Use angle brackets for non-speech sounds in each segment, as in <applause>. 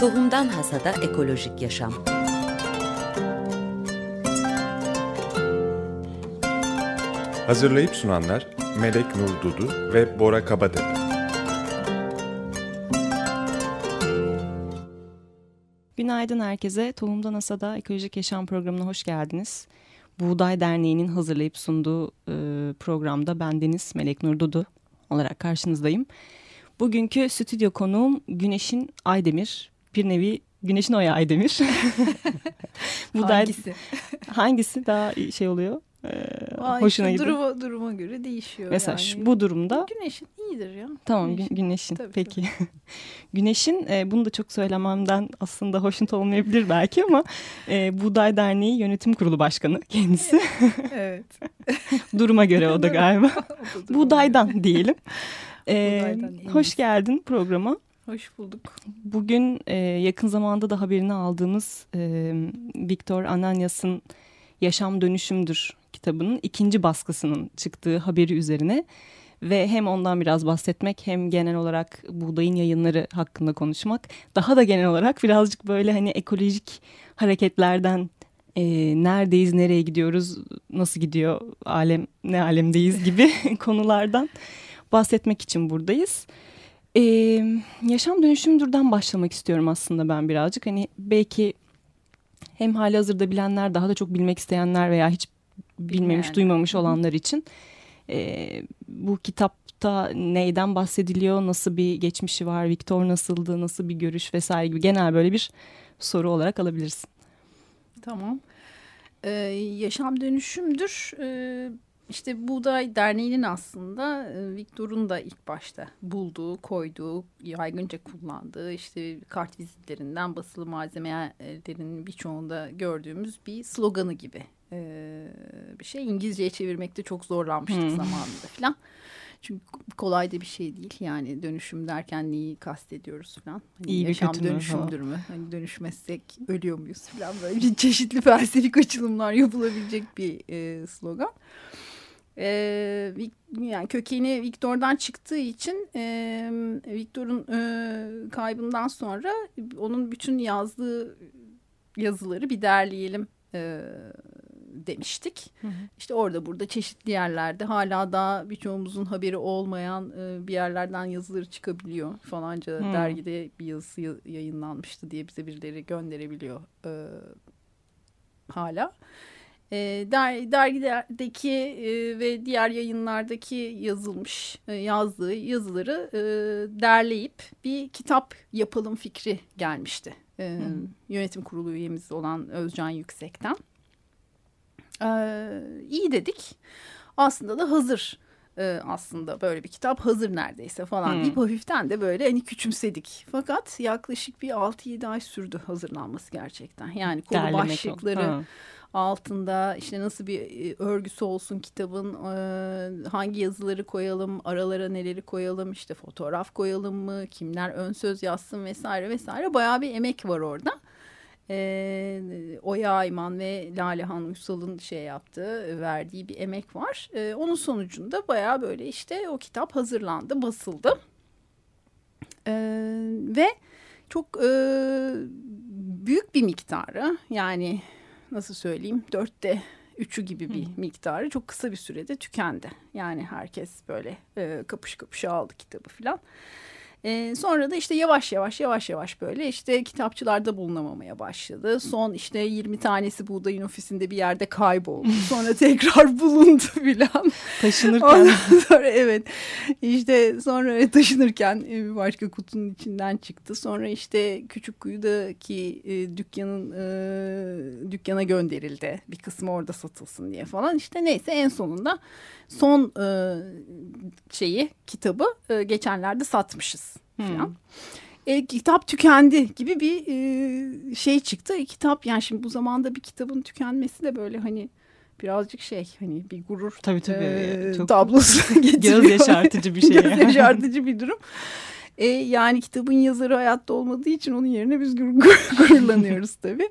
Tohumdan Hasada Ekolojik Yaşam Hazırlayıp sunanlar Melek Nur Dudu ve Bora Kabadepe. Günaydın herkese. Tohumdan Hasada Ekolojik Yaşam programına hoş geldiniz. Buğday Derneği'nin hazırlayıp sunduğu e, programda ben Deniz Melek Nur Dudu olarak karşınızdayım. Bugünkü stüdyo konuğum Güneş'in Aydemir. Bir nevi Güneş'in Oya Aydemir. <laughs> hangisi? hangisi daha şey oluyor? Ee, hoşuna gidiyor. Duruma, duruma göre değişiyor. Mesela yani. bu durumda. Güneşin iyidir ya. Tamam güneşin. güneşin. Tabii, Peki. Tabii. <laughs> güneşin e, bunu da çok söylememden aslında hoşnut olmayabilir belki ama e, Buğday Derneği Yönetim Kurulu Başkanı kendisi. evet. <laughs> Duruma göre o da galiba. o da Buğdaydan diyelim. E, hoş geldin programa. Hoş bulduk. Bugün e, yakın zamanda da haberini aldığımız e, Viktor Ananias'ın Yaşam Dönüşümdür kitabının ikinci baskısının çıktığı haberi üzerine ve hem ondan biraz bahsetmek hem genel olarak buğdayın yayınları hakkında konuşmak daha da genel olarak birazcık böyle hani ekolojik hareketlerden e, neredeyiz nereye gidiyoruz nasıl gidiyor alem ne alemdeyiz gibi <laughs> konulardan bahsetmek için buradayız. Ee, yaşam dönüşümdürden başlamak istiyorum aslında ben birazcık. Hani belki hem hali hazırda bilenler daha da çok bilmek isteyenler veya hiç bilmemiş, yani. duymamış olanlar için e, bu kitapta neyden bahsediliyor, nasıl bir geçmişi var, Viktor nasıldı, nasıl bir görüş vesaire gibi genel böyle bir soru olarak alabilirsin. Tamam. Ee, yaşam dönüşümdür. Ee, işte Buğday Derneği'nin aslında e, Viktor'un da ilk başta bulduğu, koyduğu, yaygınca kullandığı işte kart vizitlerinden basılı malzemelerin birçoğunda gördüğümüz bir sloganı gibi e, bir şey. İngilizceye çevirmekte çok zorlanmıştık hmm. zamanında falan. Çünkü kolay da bir şey değil. Yani dönüşüm derken neyi kastediyoruz falan. Hani İyi yaşam bir dönüşümdür mü? Hani dönüşmezsek ölüyor muyuz falan böyle bir çeşitli <laughs> felsefik açılımlar yapılabilecek bir e, slogan. E, yani kökeni Viktor'dan çıktığı için e, Viktor'un e, kaybından sonra onun bütün yazdığı yazıları bir derleyelim e, demiştik. Hı hı. İşte orada burada çeşitli yerlerde hala daha birçoğumuzun haberi olmayan e, bir yerlerden yazıları çıkabiliyor. Falanca hı. dergide bir yazısı yayınlanmıştı diye bize birileri gönderebiliyor e, hala. E, der, dergilerdeki e, ve diğer yayınlardaki yazılmış e, yazdığı yazıları e, derleyip bir kitap yapalım fikri gelmişti. E, yönetim kurulu üyemiz olan Özcan Yüksek'ten. Ee, iyi dedik. Aslında da hazır e, aslında böyle bir kitap hazır neredeyse falan hmm. deyip hafiften de böyle hani küçümsedik. Fakat yaklaşık bir 6-7 ay sürdü hazırlanması gerçekten. Yani konu Derlemek başlıkları altında işte nasıl bir e, örgüsü olsun kitabın e, hangi yazıları koyalım aralara neleri koyalım işte fotoğraf koyalım mı kimler ön söz yazsın vesaire vesaire bayağı bir emek var orada e, Oya Ayman ve Lale Han Uysal'ın şey yaptığı, verdiği bir emek var. E, onun sonucunda baya böyle işte o kitap hazırlandı, basıldı. E, ve çok e, büyük bir miktarı yani nasıl söyleyeyim dörtte üçü gibi bir hmm. miktarı çok kısa bir sürede tükendi. Yani herkes böyle e, kapış kapış aldı kitabı filan. E, sonra da işte yavaş yavaş yavaş yavaş böyle işte kitapçılarda bulunamamaya başladı. Son işte 20 tanesi buğdayın ofisinde bir yerde kayboldu. <laughs> Sonra tekrar bulundu <laughs> filan. Taşınırken. Ondan sonra evet işte sonra taşınırken bir başka kutunun içinden çıktı. Sonra işte küçük kuyudaki e, dükkanın e, dükkana gönderildi. Bir kısmı orada satılsın diye falan. İşte neyse en sonunda son e, şeyi kitabı e, geçenlerde satmışız falan. Hmm. E, kitap tükendi gibi bir e, şey çıktı. E, kitap yani şimdi bu zamanda bir kitabın tükenmesi de böyle hani birazcık şey hani bir gurur tabii, tabii. E, Çok tablosu <laughs> getiriyor. Göz yaşartıcı bir şey. <laughs> Göz yaşartıcı bir durum. E, yani kitabın yazarı hayatta olmadığı için onun yerine biz gur <laughs> gururlanıyoruz tabii.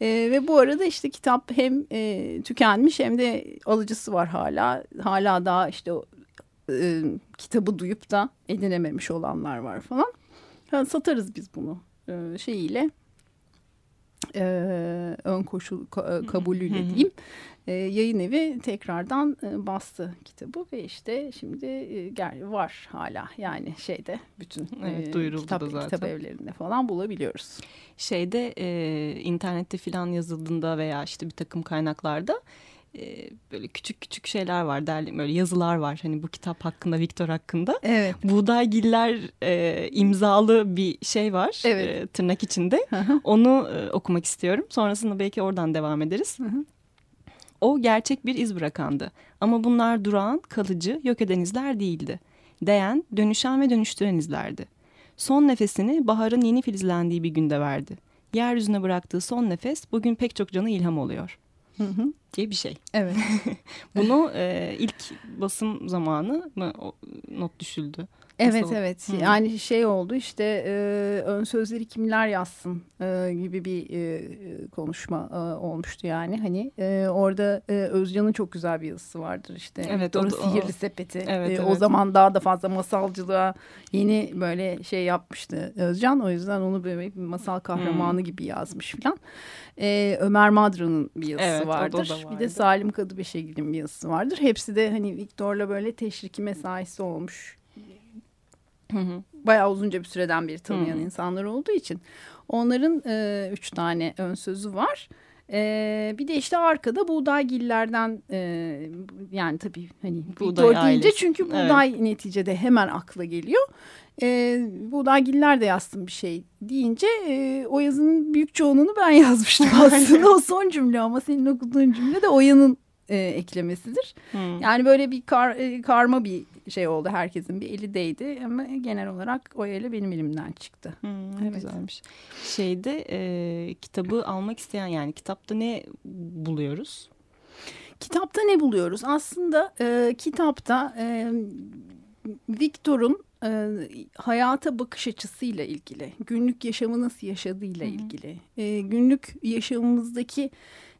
E, ve bu arada işte kitap hem e, tükenmiş hem de alıcısı var hala. Hala daha işte e, kitabı duyup da edinememiş olanlar var falan. Yani satarız biz bunu e, şeyiyle e, ön koşul ka, kabulüyle diyeyim e, yayın evi tekrardan e, bastı kitabı ve işte şimdi e, var hala yani şeyde bütün evet, e, kitap, zaten. kitap evlerinde falan bulabiliyoruz. Şeyde e, internette filan yazıldığında veya işte bir takım kaynaklarda e, böyle küçük küçük şeyler var derli böyle yazılar var hani bu kitap hakkında Viktor hakkında. Evet. Buğdaygiller e, imzalı bir şey var evet. e, tırnak içinde. Onu e, okumak istiyorum. Sonrasında belki oradan devam ederiz. O gerçek bir iz bırakandı. Ama bunlar durağan, kalıcı, yok eden izler değildi. Değen, dönüşen ve dönüştüren izlerdi. Son nefesini baharın yeni filizlendiği bir günde verdi. Yeryüzüne bıraktığı son nefes bugün pek çok canı ilham oluyor. Hı hı. diye bir şey. Evet. <laughs> Bunu e, ilk basım zamanı mı not düşüldü? Evet Nasıl? evet Hı. yani şey oldu işte e, ön sözleri kimler yazsın e, gibi bir e, konuşma e, olmuştu yani hani e, orada e, Özcan'ın çok güzel bir yazısı vardır işte evet, o, sihirli o, sepeti evet, e, evet. o zaman daha da fazla masalcılığa yeni böyle şey yapmıştı Özcan o yüzden onu böyle bir masal kahramanı hmm. gibi yazmış filan e, Ömer Madra'nın bir yazısı evet, vardır bir de Salim Kadıbeşegil'in bir yazısı vardır hepsi de hani Viktor'la böyle teşriki mesaisi olmuş Hı hı. Bayağı uzunca bir süreden beri tanıyan insanlar olduğu için. Onların e, üç tane ön sözü var. E, bir de işte arkada buğdaygillerden e, yani tabii hani buğday deyince ailesi. çünkü buğday evet. neticede hemen akla geliyor. E, buğdaygiller de yazsın bir şey deyince e, o yazının büyük çoğunluğunu ben <laughs> yazmıştım aslında o son cümle ama senin okuduğun cümle de Oya'nın e, eklemesidir. Hmm. Yani böyle bir kar, e, karma bir şey oldu. Herkesin bir eli değdi ama genel olarak o eli benim elimden çıktı. Hmm, evet. Güzelmiş. Şeyde e, kitabı almak isteyen yani kitapta ne buluyoruz? Kitapta ne buluyoruz? Aslında e, kitapta e, Victor'un e, hayata bakış açısıyla ilgili, günlük yaşamı nasıl yaşadığıyla Hı -hı. ilgili, e, günlük yaşamımızdaki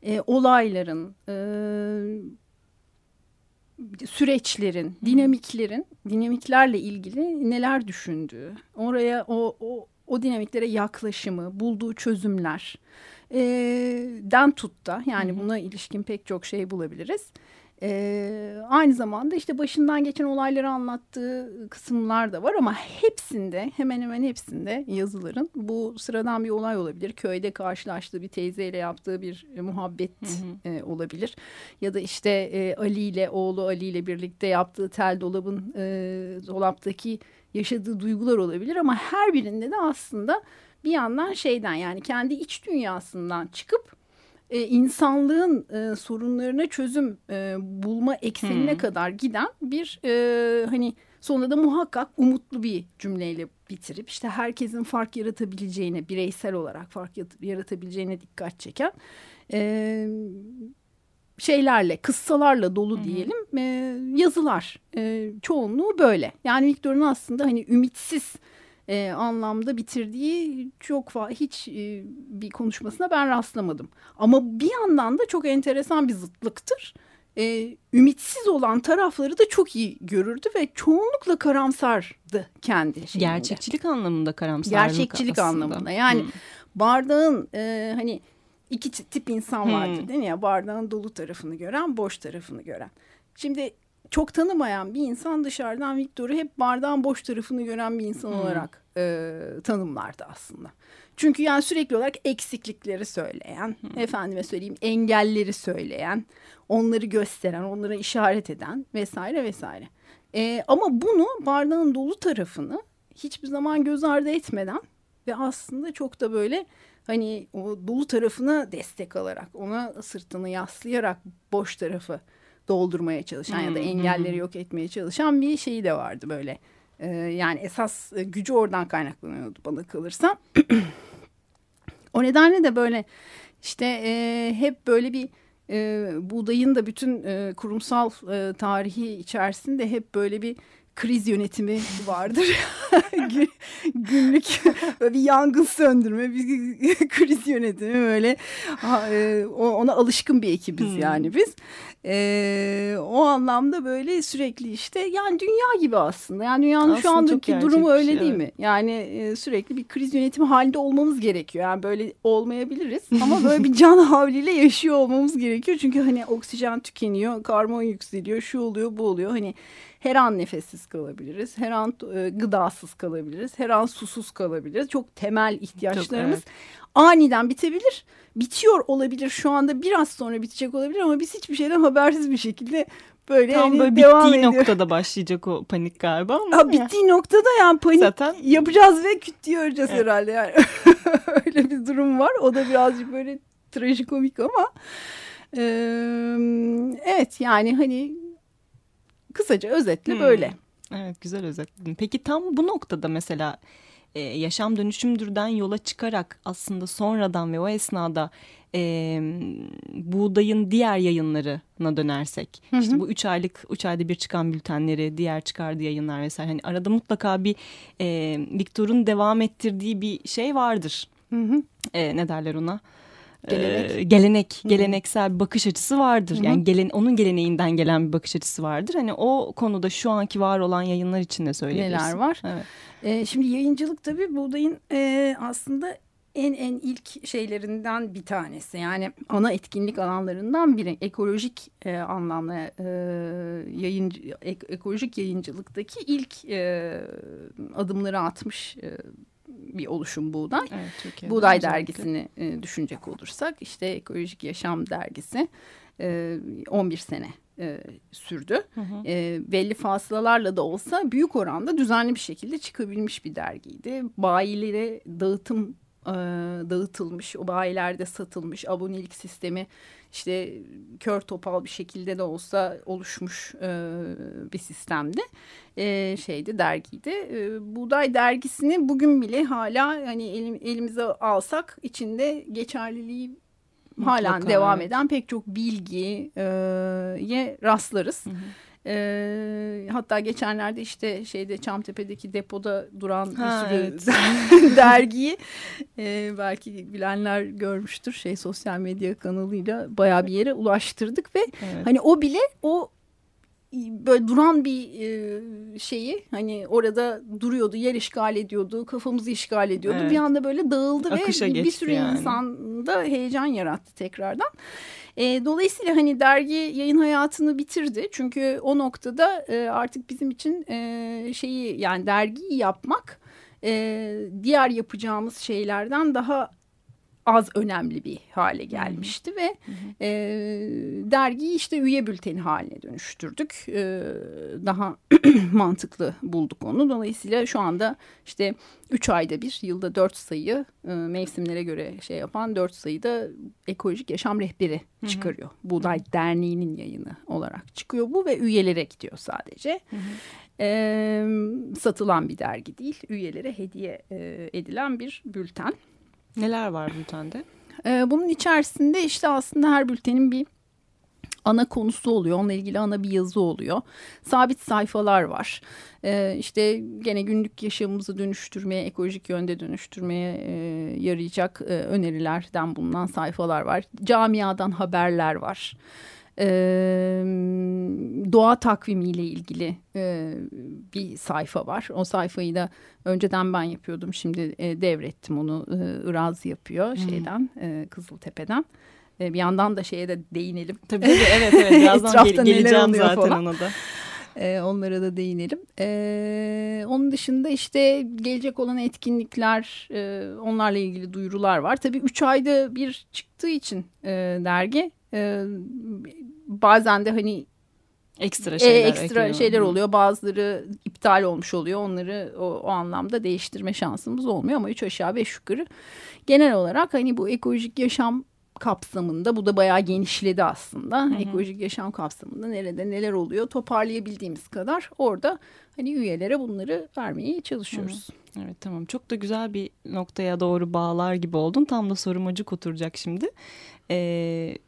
e, olayların, e, süreçlerin, dinamiklerin, dinamiklerle ilgili neler düşündüğü, oraya o, o, o dinamiklere yaklaşımı, bulduğu çözümler e, den tut da yani buna ilişkin pek çok şey bulabiliriz. Ee, aynı zamanda işte başından geçen olayları anlattığı kısımlar da var ama hepsinde hemen hemen hepsinde yazıların bu sıradan bir olay olabilir. Köyde karşılaştığı bir teyzeyle yaptığı bir e, muhabbet hı hı. E, olabilir. Ya da işte e, Ali ile oğlu Ali ile birlikte yaptığı tel dolabın e, dolaptaki yaşadığı duygular olabilir ama her birinde de aslında bir yandan şeyden yani kendi iç dünyasından çıkıp e, insanlığın e, sorunlarına çözüm e, bulma eksenine hmm. kadar giden bir e, hani sonunda da muhakkak umutlu bir cümleyle bitirip işte herkesin fark yaratabileceğine bireysel olarak fark yaratabileceğine dikkat çeken e, şeylerle kıssalarla dolu diyelim e, yazılar. E, çoğunluğu böyle. Yani Victor'un aslında hani ümitsiz e, anlamda bitirdiği çok hiç e, bir konuşmasına ben rastlamadım. Ama bir yandan da çok enteresan bir zıtlıktır. E, ümitsiz olan tarafları da çok iyi görürdü ve çoğunlukla karamsardı kendi şeyinde. Gerçekçilik anlamında karamsarlık Gerçekçilik aslında. anlamında yani hmm. bardağın e, hani iki tip insan vardır hmm. değil mi ya bardağın dolu tarafını gören boş tarafını gören. Şimdi çok tanımayan bir insan dışarıdan Victor'u hep bardağın boş tarafını gören bir insan hmm. olarak e, tanımlardı aslında. Çünkü yani sürekli olarak eksiklikleri söyleyen, hmm. efendime söyleyeyim engelleri söyleyen, onları gösteren, onlara işaret eden vesaire vesaire. E, ama bunu bardağın dolu tarafını hiçbir zaman göz ardı etmeden ve aslında çok da böyle hani o dolu tarafına destek alarak, ona sırtını yaslayarak boş tarafı doldurmaya çalışan ya da engelleri yok etmeye çalışan bir şeyi de vardı böyle. Ee, yani esas e, gücü oradan kaynaklanıyordu bana kalırsa. <clears throat> o nedenle de böyle işte e, hep böyle bir e, buğdayın da bütün e, kurumsal e, tarihi içerisinde hep böyle bir kriz yönetimi vardır. <laughs> Günlük bir yangın söndürme, bir <laughs> kriz yönetimi böyle e, ona alışkın bir ekibiz hmm. yani biz. E, o anlamda böyle sürekli işte yani dünya gibi aslında. Yani dünyanın aslında şu andaki durumu öyle şey, değil mi? Yani e, sürekli bir kriz yönetimi halinde olmamız gerekiyor. Yani böyle olmayabiliriz <laughs> ama böyle bir can havliyle yaşıyor olmamız gerekiyor. Çünkü hani oksijen tükeniyor, karbon yükseliyor, şu oluyor, bu oluyor. Hani her an nefessiz kalabiliriz, her an e, gıdasız kalabiliriz, her an susuz kalabiliriz. Çok temel ihtiyaçlarımız Çok, evet. aniden bitebilir, bitiyor olabilir. Şu anda biraz sonra bitecek olabilir ama biz hiçbir şeyden habersiz bir şekilde böyle Tam hani böyle devam bittiği ediyor. noktada başlayacak o panik galiba ama. Ha, bittiği noktada yani panik Zaten... yapacağız ve küt diye öleceğiz evet. herhalde yani. <laughs> Öyle bir durum var. O da birazcık böyle trajikomik ama. Ee, evet yani hani Kısaca özetle hmm. böyle. Evet güzel özetledin. Peki tam bu noktada mesela e, yaşam dönüşümdürden yola çıkarak aslında sonradan ve o esnada e, buğdayın diğer yayınlarına dönersek hı hı. işte bu üç aylık üç ayda bir çıkan bültenleri diğer çıkardığı yayınlar vesaire hani arada mutlaka bir e, Viktor'un devam ettirdiği bir şey vardır. Hı hı. E, ne derler ona? Gelenek. E, gelenek, geleneksel bir bakış açısı vardır. Hı -hı. Yani gelen, onun geleneğinden gelen bir bakış açısı vardır. Hani o konuda şu anki var olan yayınlar için de söyleyebilirsin. Neler var? Evet. E, şimdi yayıncılık tabii buğdayın e, aslında en en ilk şeylerinden bir tanesi. Yani ana etkinlik alanlarından biri. Ekolojik e, anlamda e, yayıncı, ek, ekolojik yayıncılıktaki ilk e, adımları atmış e, bir oluşum buğday. Evet, buğday dergisini e, düşünecek olursak işte Ekolojik Yaşam dergisi e, 11 sene e, sürdü. Hı hı. E, belli fasılalarla da olsa büyük oranda düzenli bir şekilde çıkabilmiş bir dergiydi. Bayilere dağıtım e, dağıtılmış, o bayilerde satılmış abonelik sistemi işte kör topal bir şekilde de olsa oluşmuş e, bir sistemdi. E, şeydi dergiydi. E, Buğday dergisini bugün bile hala hani elim, elimize alsak içinde geçerliliği halen devam eden pek çok bilgiye rastlarız. Hı hı. E, hatta geçenlerde işte şeyde Çamtepe'deki depoda duran ha, bir sürü evet. <laughs> <laughs> dergiyi e, belki bilenler görmüştür. Şey sosyal medya kanalıyla bayağı bir yere ulaştırdık ve evet. hani o bile o böyle duran bir e, şeyi hani orada duruyordu yer işgal ediyordu kafamızı işgal ediyordu evet. bir anda böyle dağıldı Akışa ve bir sürü yani. insanda heyecan yarattı tekrardan. E, dolayısıyla hani dergi yayın hayatını bitirdi. Çünkü o noktada e, artık bizim için e, şeyi yani dergiyi yapmak e, diğer yapacağımız şeylerden daha az önemli bir hale gelmişti ve e, dergiyi işte üye bülteni haline dönüştürdük. E, daha <clears throat> mantıklı bulduk onu. Dolayısıyla şu anda işte üç ayda bir yılda dört sayı e, mevsimlere göre şey yapan dört sayıda ekolojik yaşam rehberi çıkarıyor. Buğday Derneği'nin yayını olarak çıkıyor bu ve üyelere gidiyor sadece. E, satılan bir dergi değil üyelere hediye e, edilen bir bülten. Neler var bültende? Ee, bunun içerisinde işte aslında her bültenin bir ana konusu oluyor. Onunla ilgili ana bir yazı oluyor. Sabit sayfalar var. Ee, işte gene günlük yaşamımızı dönüştürmeye, ekolojik yönde dönüştürmeye e, yarayacak e, önerilerden bulunan sayfalar var. Camiadan haberler var e, doğa takvimiyle ilgili e, bir sayfa var. O sayfayı da önceden ben yapıyordum. Şimdi e, devrettim onu. E, Iraz yapıyor hmm. şeyden e, Kızıltepe'den. E, bir yandan da şeye de değinelim. Tabii tabii evet evet <laughs> birazdan gel geleceğim zaten falan. ona da. E, onlara da değinelim. E, onun dışında işte gelecek olan etkinlikler, e, onlarla ilgili duyurular var. Tabii üç ayda bir çıktığı için e, dergi e, bazen de hani ekstra e, şeyler, e, ekstra şeyler oluyor. Bazıları iptal olmuş oluyor. Onları o, o anlamda değiştirme şansımız olmuyor ama üç aşağı beş yukarı genel olarak hani bu ekolojik yaşam kapsamında bu da bayağı genişledi aslında. Hı hı. Ekolojik yaşam kapsamında nerede neler oluyor toparlayabildiğimiz kadar orada hani üyelere bunları vermeye çalışıyoruz. Hı hı. Evet tamam çok da güzel bir noktaya doğru bağlar gibi oldun. Tam da sorum acık oturacak şimdi. Ee,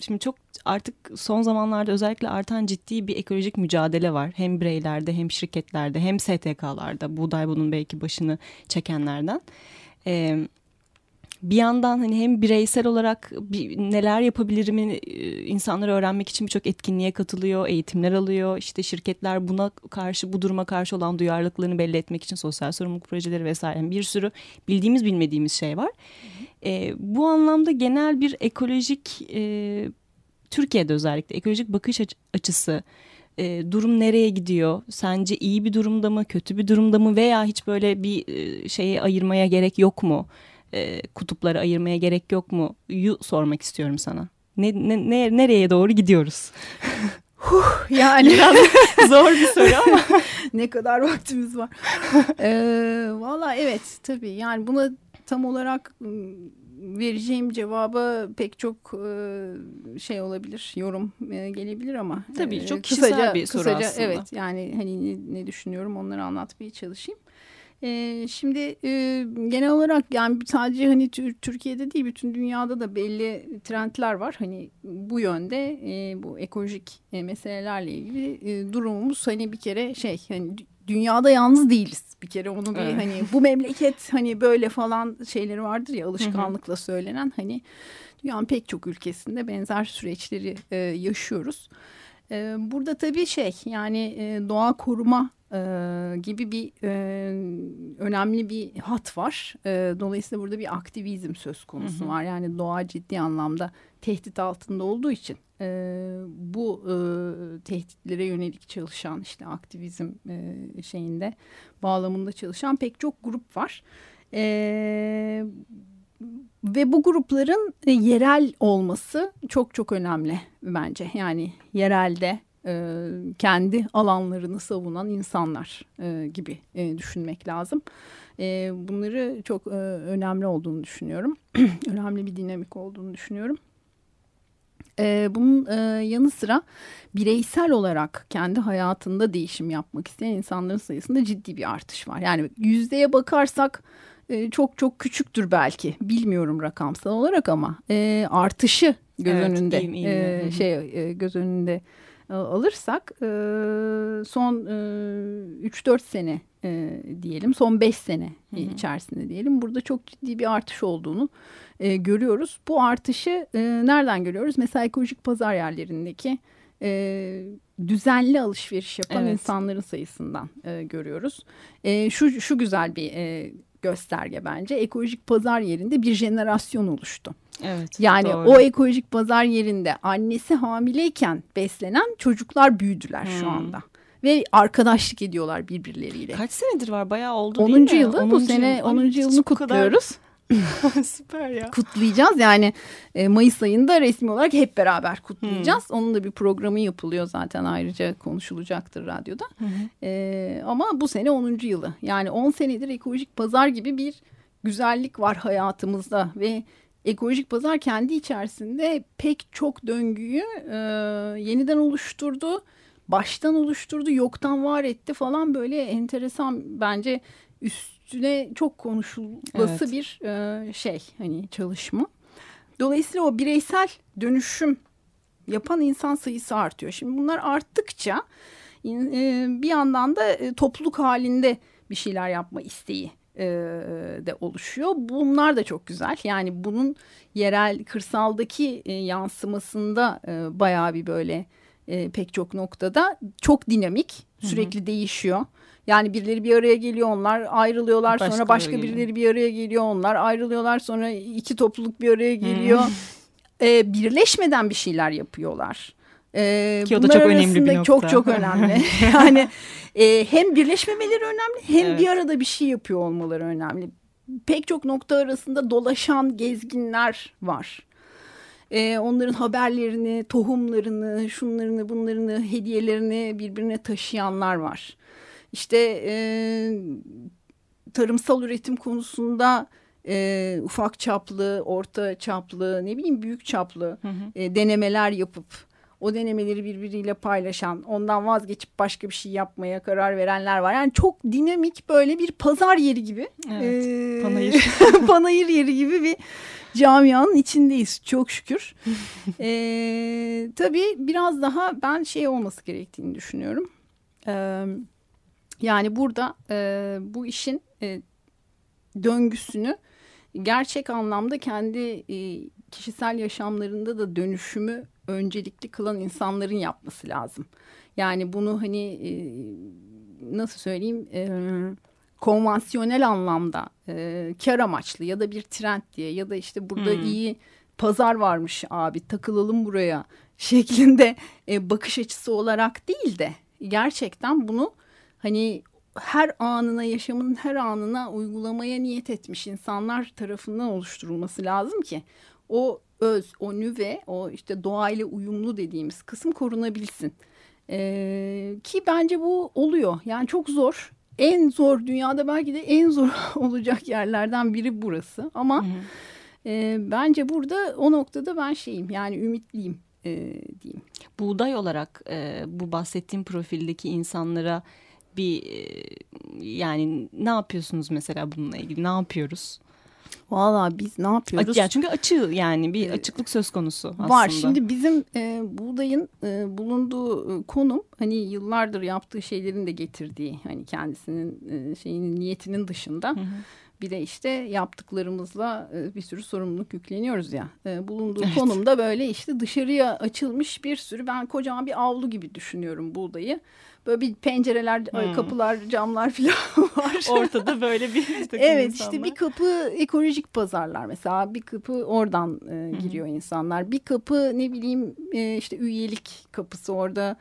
şimdi çok artık son zamanlarda özellikle artan ciddi bir ekolojik mücadele var. Hem bireylerde hem şirketlerde hem STK'larda. Buğday bunun belki başını çekenlerden. Evet bir yandan hani hem bireysel olarak bir, neler yapabilirim insanlar öğrenmek için birçok etkinliğe katılıyor, eğitimler alıyor. İşte şirketler buna karşı bu duruma karşı olan duyarlılıklarını belli etmek için sosyal sorumluluk projeleri vesaire bir sürü bildiğimiz bilmediğimiz şey var. E, bu anlamda genel bir ekolojik e, Türkiye'de özellikle ekolojik bakış açısı e, durum nereye gidiyor? Sence iyi bir durumda mı, kötü bir durumda mı veya hiç böyle bir e, şeyi ayırmaya gerek yok mu? e, kutupları ayırmaya gerek yok mu? Yu sormak istiyorum sana. Ne, ne, ne nereye doğru gidiyoruz? <laughs> Huh, yani biraz <laughs> zor bir soru ama <laughs> ne kadar vaktimiz var. ee, Valla evet tabii yani buna tam olarak vereceğim cevaba pek çok şey olabilir, yorum gelebilir ama tabii çok kişisel kısaca, bir soru kısaca, aslında. Evet yani hani ne, ne düşünüyorum onları anlatmaya çalışayım. Şimdi e, genel olarak yani sadece hani Türkiye'de değil bütün dünyada da belli trendler var. Hani bu yönde e, bu ekolojik e, meselelerle ilgili e, durumumuz hani bir kere şey hani dünyada yalnız değiliz. Bir kere onu bir evet. hani bu memleket hani böyle falan şeyleri vardır ya alışkanlıkla söylenen hani dünyanın pek çok ülkesinde benzer süreçleri e, yaşıyoruz. E, burada tabii şey yani e, doğa koruma e, gibi bir e, önemli bir hat var. E, dolayısıyla burada bir aktivizm söz konusu hı hı. var. Yani doğa ciddi anlamda tehdit altında olduğu için e, bu e, tehditlere yönelik çalışan işte aktivizm e, şeyinde bağlamında çalışan pek çok grup var. E, ve bu grupların e, yerel olması çok çok önemli bence. Yani yerelde e, kendi alanlarını savunan insanlar e, gibi düşünmek lazım. Bunları çok önemli olduğunu düşünüyorum. <clears throat> önemli bir dinamik olduğunu düşünüyorum. Bunun yanı sıra bireysel olarak kendi hayatında değişim yapmak isteyen insanların sayısında ciddi bir artış var. Yani yüzdeye bakarsak e, çok çok küçüktür belki bilmiyorum rakamsal olarak ama e, artışı göz evet, önünde iyiyim, iyiyim. E, şey e, göz önünde e, alırsak e, son 3-4 e, sene diyelim son 5 sene hı hı. içerisinde diyelim burada çok ciddi bir artış olduğunu görüyoruz. Bu artışı nereden görüyoruz? Mesela ekolojik pazar yerlerindeki düzenli alışveriş yapan evet. insanların sayısından görüyoruz. şu şu güzel bir gösterge bence. Ekolojik pazar yerinde bir jenerasyon oluştu. Evet. Yani doğru. o ekolojik pazar yerinde annesi hamileyken beslenen çocuklar büyüdüler hmm. şu anda ve arkadaşlık ediyorlar birbirleriyle. Kaç senedir var? Bayağı oldu 10. değil mi? yılı 10. bu sene 10. yılını kutluyoruz. Kadar... <laughs> Süper ya. Kutlayacağız yani e, Mayıs ayında resmi olarak hep beraber kutlayacağız. Hmm. Onun da bir programı yapılıyor zaten ayrıca konuşulacaktır radyoda. Hmm. E, ama bu sene 10. yılı yani 10 senedir ekolojik pazar gibi bir güzellik var hayatımızda ve ekolojik pazar kendi içerisinde pek çok döngüyü e, yeniden oluşturdu. Baştan oluşturdu, yoktan var etti falan böyle enteresan bence üstüne çok konuşulması evet. bir e, şey hani çalışma. Dolayısıyla o bireysel dönüşüm yapan insan sayısı artıyor. Şimdi bunlar arttıkça e, bir yandan da e, topluluk halinde bir şeyler yapma isteği e, de oluşuyor. Bunlar da çok güzel. Yani bunun yerel kırsaldaki e, yansımasında e, bayağı bir böyle e, pek çok noktada çok dinamik, sürekli hı hı. değişiyor. Yani birileri bir araya geliyor onlar ayrılıyorlar başka sonra başka birileri geliyor. bir araya geliyor onlar ayrılıyorlar sonra iki topluluk bir araya geliyor. ee, birleşmeden bir şeyler yapıyorlar. Ee, Ki o da çok önemli bir nokta. Çok çok önemli. <laughs> yani e, hem birleşmemeleri önemli hem evet. bir arada bir şey yapıyor olmaları önemli. Pek çok nokta arasında dolaşan gezginler var. Ee, onların haberlerini, tohumlarını, şunlarını, bunlarını, hediyelerini birbirine taşıyanlar var. İşte e, tarımsal üretim konusunda e, ufak çaplı, orta çaplı, ne bileyim büyük çaplı hı hı. E, denemeler yapıp o denemeleri birbiriyle paylaşan, ondan vazgeçip başka bir şey yapmaya karar verenler var. Yani çok dinamik böyle bir pazar yeri gibi. Evet, e, panayır. <laughs> panayır yeri gibi bir camianın içindeyiz çok şükür. <laughs> ee, tabii biraz daha ben şey olması gerektiğini düşünüyorum. Ee, yani burada e, bu işin e, döngüsünü gerçek anlamda kendi e, kişisel yaşamlarında da dönüşümü öncelikli kılan insanların yapması lazım. Yani bunu hani e, nasıl söyleyeyim e, konvansiyonel anlamda e, kar amaçlı ya da bir trend diye ya da işte burada hmm. iyi pazar varmış abi takılalım buraya şeklinde e, bakış açısı olarak değil de gerçekten bunu hani her anına yaşamın her anına uygulamaya niyet etmiş insanlar tarafından oluşturulması lazım ki o öz, o nüve, o işte doğayla uyumlu dediğimiz kısım korunabilsin. Ee, ki bence bu oluyor. Yani çok zor. En zor dünyada belki de en zor <laughs> olacak yerlerden biri burası. Ama E, bence burada o noktada ben şeyim yani ümitliyim e, diyeyim. Buğday olarak e, bu bahsettiğim profildeki insanlara bir e, yani ne yapıyorsunuz mesela bununla ilgili ne yapıyoruz? Valla biz ne yapıyoruz? Ya çünkü açığı yani bir açıklık söz konusu aslında. Var şimdi bizim e, buğdayın e, bulunduğu e, konum hani yıllardır yaptığı şeylerin de getirdiği hani kendisinin e, şeyinin niyetinin dışında. Hı hı. Bir de işte yaptıklarımızla e, bir sürü sorumluluk yükleniyoruz ya. E, bulunduğu evet. konumda böyle işte dışarıya açılmış bir sürü ben kocaman bir avlu gibi düşünüyorum buğdayı. Böyle bir pencereler, hmm. kapılar, camlar falan <laughs> var. Ortada böyle bir <laughs> Evet insanlar. işte bir kapı ekolojik pazarlar mesela. Bir kapı oradan e, giriyor hmm. insanlar. Bir kapı ne bileyim e, işte üyelik kapısı orada.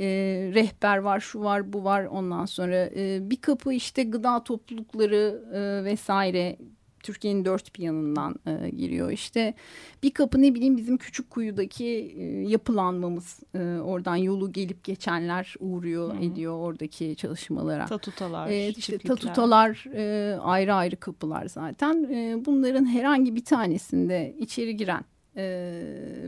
E, rehber var, şu var, bu var. Ondan sonra e, bir kapı işte gıda toplulukları e, vesaire Türkiye'nin dört bir yanından e, giriyor. İşte bir kapı ne bileyim bizim küçük kuyudaki e, yapılanmamız. E, oradan yolu gelip geçenler uğruyor Hı. ediyor oradaki çalışmalara. Tatutalar, evet, işte tatutalar e, ayrı ayrı kapılar zaten. E, bunların herhangi bir tanesinde içeri giren e,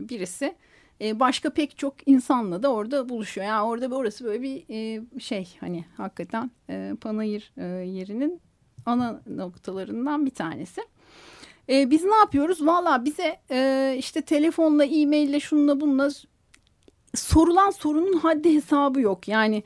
birisi e, başka pek çok insanla da orada buluşuyor. Yani orada orası böyle bir e, şey hani hakikaten e, panayır yerinin ana noktalarından bir tanesi. E, biz ne yapıyoruz? Valla bize e, işte telefonla, e-maille, şununla bununla sorulan sorunun haddi hesabı yok. Yani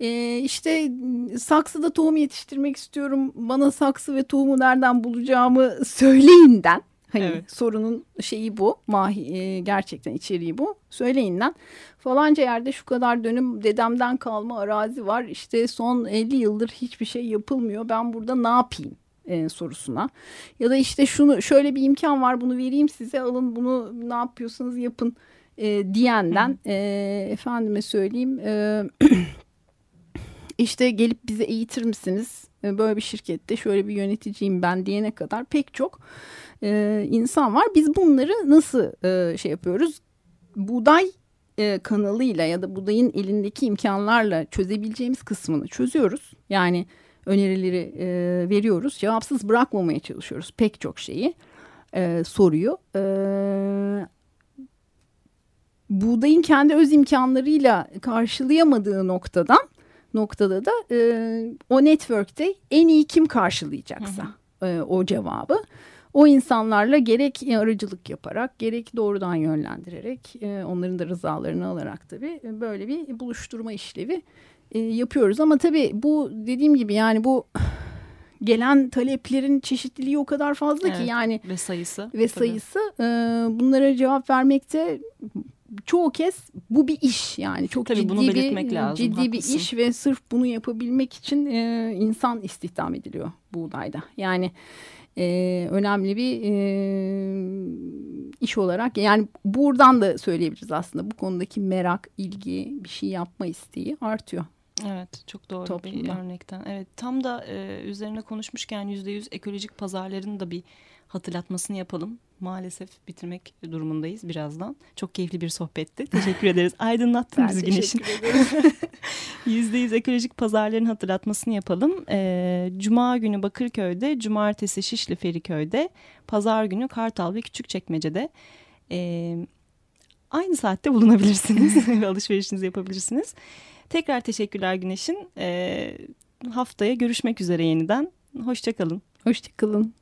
e, işte saksıda tohum yetiştirmek istiyorum. Bana saksı ve tohumu nereden bulacağımı söyleyinden Hani evet. sorunun şeyi bu. Mahi, e, gerçekten içeriği bu. Söyleyinden falanca yerde şu kadar dönüm dedemden kalma arazi var. İşte son 50 yıldır hiçbir şey yapılmıyor. Ben burada ne yapayım? E, sorusuna ya da işte şunu şöyle bir imkan var bunu vereyim size alın bunu ne yapıyorsanız yapın e, diyenden e, efendime söyleyeyim e, <clears throat> işte gelip bize eğitir misiniz e, böyle bir şirkette şöyle bir yöneticiyim ben diyene kadar pek çok e, insan var. Biz bunları nasıl e, şey yapıyoruz? Buğday e, kanalıyla ya da buğdayın elindeki imkanlarla çözebileceğimiz kısmını çözüyoruz. Yani önerileri e, veriyoruz. Cevapsız bırakmamaya çalışıyoruz pek çok şeyi, e, soruyu. E, buğdayın kendi öz imkanlarıyla karşılayamadığı noktadan noktada da e, o network'te en iyi kim karşılayacaksa hı hı. E, o cevabı o insanlarla gerek aracılık yaparak gerek doğrudan yönlendirerek e, onların da rızalarını alarak tabii böyle bir buluşturma işlevi e, yapıyoruz. Ama tabii bu dediğim gibi yani bu <sighs> gelen taleplerin çeşitliliği o kadar fazla evet, ki yani ve sayısı ve sayısı e, bunlara cevap vermekte çoğu kez bu bir iş yani çok Tabii ciddi bunu bir lazım, ciddi haklısın. bir iş ve sırf bunu yapabilmek için e, insan istihdam ediliyor buğdayda. Yani e, önemli bir e, iş olarak yani buradan da söyleyebiliriz aslında bu konudaki merak, ilgi, bir şey yapma isteği artıyor. Evet çok doğru Toplumda. bir örnekten. Evet tam da e, üzerine konuşmuşken yüzde yüz ekolojik pazarların da bir hatırlatmasını yapalım. Maalesef bitirmek durumundayız birazdan. Çok keyifli bir sohbetti. Teşekkür ederiz. <laughs> Aydınlattın bizi Güneş'in. <laughs> Yüzde yüz ekolojik pazarların hatırlatmasını yapalım. Ee, Cuma günü Bakırköy'de, Cumartesi Şişli Feriköy'de, Pazar günü Kartal ve Küçükçekmece'de. Ee, aynı saatte bulunabilirsiniz ve <laughs> alışverişinizi yapabilirsiniz. Tekrar teşekkürler Güneş'in. Ee, haftaya görüşmek üzere yeniden. Hoşçakalın. Hoşçakalın.